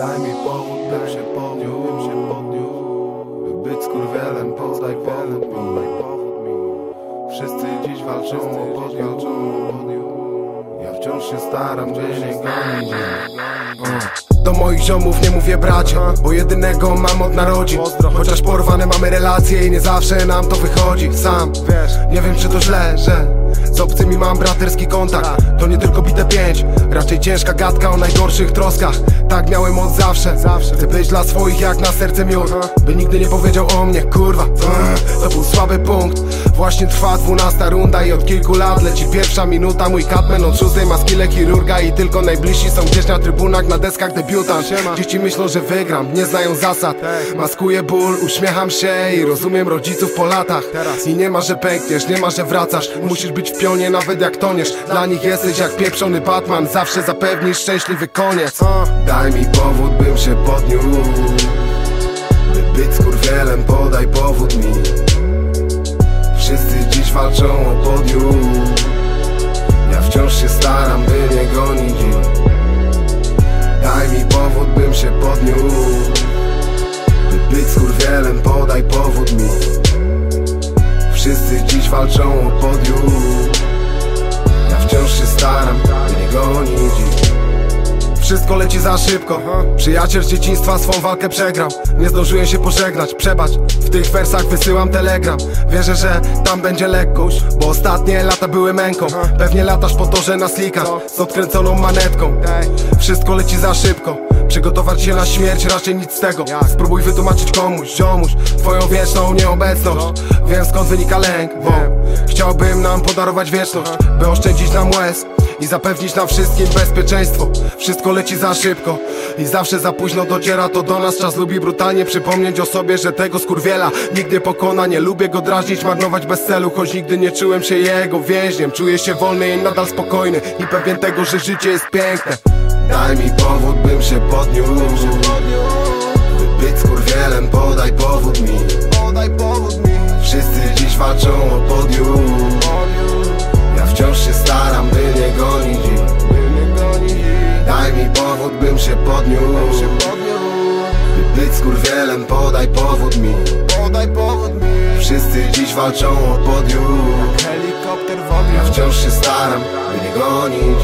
By być skurwielem, podaj powód mi. Wszyscy dziś walczą o podium Ja wciąż się staram, by nie gonić Do moich ziomów nie mówię bracia Bo jedynego mam od narodzin. Chociaż porwane mamy relacje i nie zawsze nam to wychodzi. Sam, nie wiem czy to źle, że z obcymi mam braterski kontakt. To nie tylko bite pięć Raczej ciężka gadka o najgorszych troskach Tak miałem od zawsze. Chcę być dla swoich jak na serce miód. By nigdy nie powiedział o mnie, kurwa. To był słaby punkt. Właśnie trwa dwunasta runda i od kilku lat leci pierwsza minuta. Mój katmen od szóstej ma skille chirurga I tylko najbliżsi są gdzieś na trybunach, na deskach debiutant. Dzieci myślą, że wygram, nie znają zasad. Maskuję ból, uśmiecham się i rozumiem rodziców po latach. I nie ma, że pękniesz, nie ma, że wracasz. Musisz być w pionie nawet jak toniesz. Dla nich jesteś jak pieprzony Batman. Zawsze zapewnisz szczęśliwy koniec Daj mi powód, bym się podniósł. By być skurwielem, podaj powód mi. Wszyscy dziś walczą o podium Ja wciąż się staram, by nie gonić Daj mi powód, bym się podniósł. By być skurwielem, podaj powód mi. Wszyscy dziś walczą o podium Ja wciąż się staram, by nie gonić wszystko leci za szybko. Przyjaciel z dzieciństwa swą walkę przegrał. Nie zdążyłem się pożegnać, przebacz W tych wersach wysyłam telegram. Wierzę, że tam będzie lekkość Bo ostatnie lata były męką. Pewnie latasz po torze na slikach Z odkręconą manetką. Wszystko leci za szybko Przygotować się na śmierć, raczej nic z tego. Spróbuj wytłumaczyć komuś, ziomuś Twoją wieczną nieobecność. Wiem skąd wynika lęk, bo Chciałbym nam podarować wieczność By oszczędzić nam łez i zapewnić nam wszystkim bezpieczeństwo. Wszystko leci za szybko i zawsze za późno dociera to do nas. Czas lubi brutalnie przypomnieć o sobie, że tego skurwiela nie pokona, nie lubię go drażnić, marnować bez celu Choć nigdy nie czułem się jego więźniem. Czuję się wolny i nadal spokojny I pewien tego, że życie jest piękne Daj mi powód, bym się podniósł. By być skurwielem, podaj powód mi. Wszyscy dziś walczą o podium. Ja wciąż się staram, by nie gonić. Daj mi powód, bym się podniósł. By być skurwielem, podaj powód mi. Wszyscy dziś walczą o podium. Ja wciąż się staram, by nie gonić